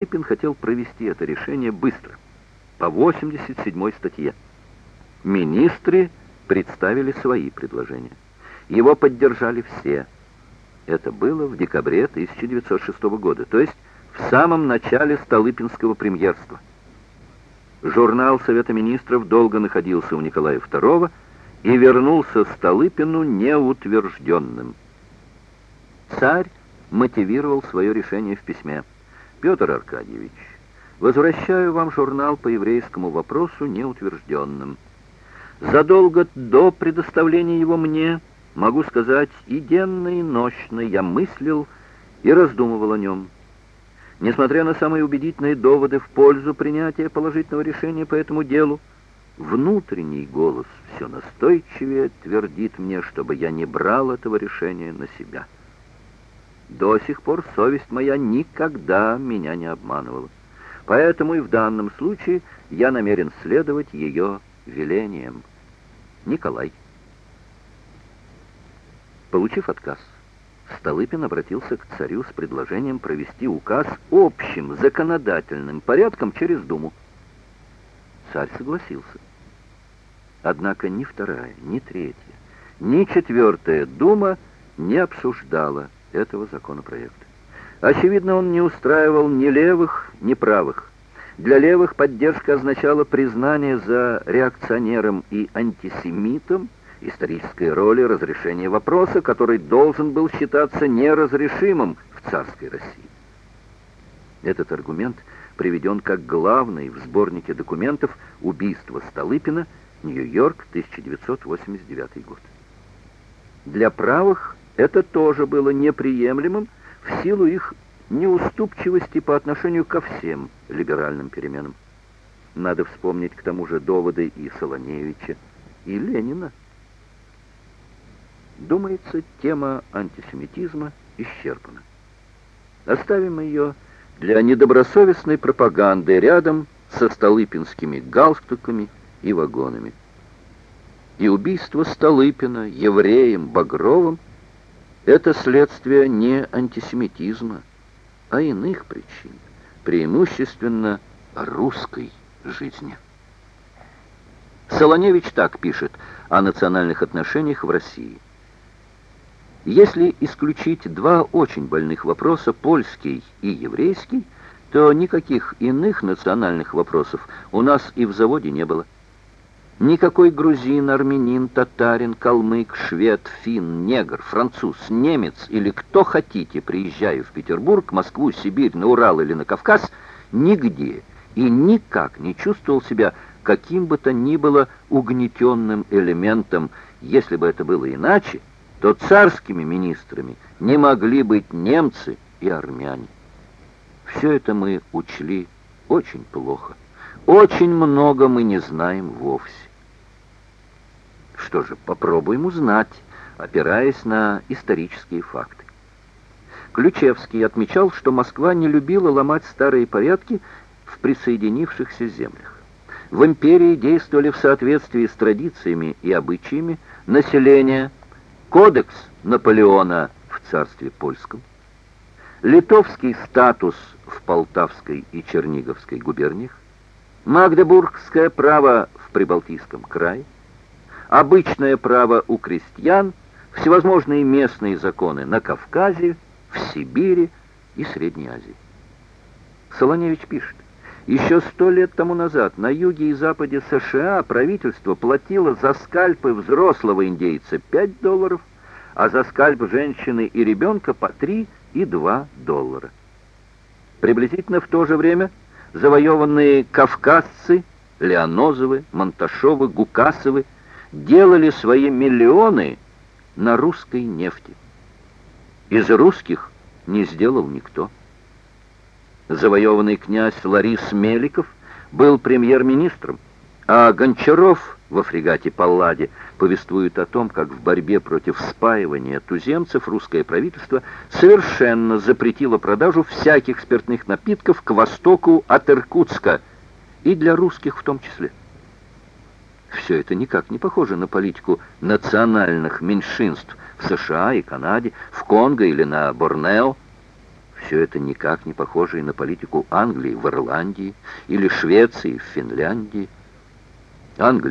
Столыпин хотел провести это решение быстро, по 87-й статье. Министры представили свои предложения. Его поддержали все. Это было в декабре 1906 года, то есть в самом начале Столыпинского премьерства. Журнал Совета Министров долго находился у Николая II и вернулся Столыпину неутвержденным. Царь мотивировал свое решение в письме. «Петр Аркадьевич, возвращаю вам журнал по еврейскому вопросу неутвержденным. Задолго до предоставления его мне, могу сказать, и денно, и ночно я мыслил и раздумывал о нем». Несмотря на самые убедительные доводы в пользу принятия положительного решения по этому делу, внутренний голос все настойчивее твердит мне, чтобы я не брал этого решения на себя. До сих пор совесть моя никогда меня не обманывала. Поэтому и в данном случае я намерен следовать ее велениям. Николай. Получив отказ, Столыпин обратился к царю с предложением провести указ общим законодательным порядком через Думу. Царь согласился. Однако ни вторая, ни третья, ни четвертая Дума не обсуждала этого законопроекта. Очевидно, он не устраивал ни левых, ни правых. Для левых поддержка означала признание за реакционером и антисемитом исторической роли разрешения вопроса, который должен был считаться неразрешимым в царской России. Этот аргумент приведен как главный в сборнике документов «Убийство Столыпина», Нью-Йорк, 1989 год. Для правых это тоже было неприемлемым в силу их неуступчивости по отношению ко всем либеральным переменам. Надо вспомнить к тому же доводы и Солоневича, и Ленина. Думается, тема антисемитизма исчерпана. Оставим ее для недобросовестной пропаганды рядом со столыпинскими галстуками и вагонами. И убийство Столыпина евреем Багровым это следствие не антисемитизма, а иных причин, преимущественно русской жизни. Солоневич так пишет о национальных отношениях в России. Если исключить два очень больных вопроса, польский и еврейский, то никаких иных национальных вопросов у нас и в заводе не было. Никакой грузин, армянин, татарин, калмык, швед, фин, негр, француз, немец или кто хотите, приезжая в Петербург, Москву, Сибирь, на Урал или на Кавказ, нигде и никак не чувствовал себя каким бы то ни было угнетенным элементом. Если бы это было иначе, то царскими министрами не могли быть немцы и армяне. Все это мы учли очень плохо. Очень много мы не знаем вовсе. Что же, попробуем узнать, опираясь на исторические факты. Ключевский отмечал, что Москва не любила ломать старые порядки в присоединившихся землях. В империи действовали в соответствии с традициями и обычаями населения, кодекс Наполеона в царстве польском, литовский статус в Полтавской и Черниговской губерниях, Магдебургское право в Прибалтийском крае, обычное право у крестьян, всевозможные местные законы на Кавказе, в Сибири и Средней Азии. Солоневич пишет, еще сто лет тому назад на юге и западе США правительство платило за скальпы взрослого индейца 5 долларов, а за скальп женщины и ребенка по 3 и 2 доллара. Приблизительно в то же время завоеванные кавказцы, Леонозовы, Монташовы, Гукасовы – делали свои миллионы на русской нефти. Из русских не сделал никто. Завоеванный князь Ларис Меликов был премьер-министром, а Гончаров во фрегате «Палладе» повествует о том, как в борьбе против спаивания туземцев русское правительство совершенно запретило продажу всяких спиртных напитков к востоку от Иркутска, и для русских в том числе. Все это никак не похоже на политику национальных меньшинств в США и Канаде, в Конго или на Борнео. Все это никак не похоже на политику Англии в Ирландии или Швеции в Финляндии. Англия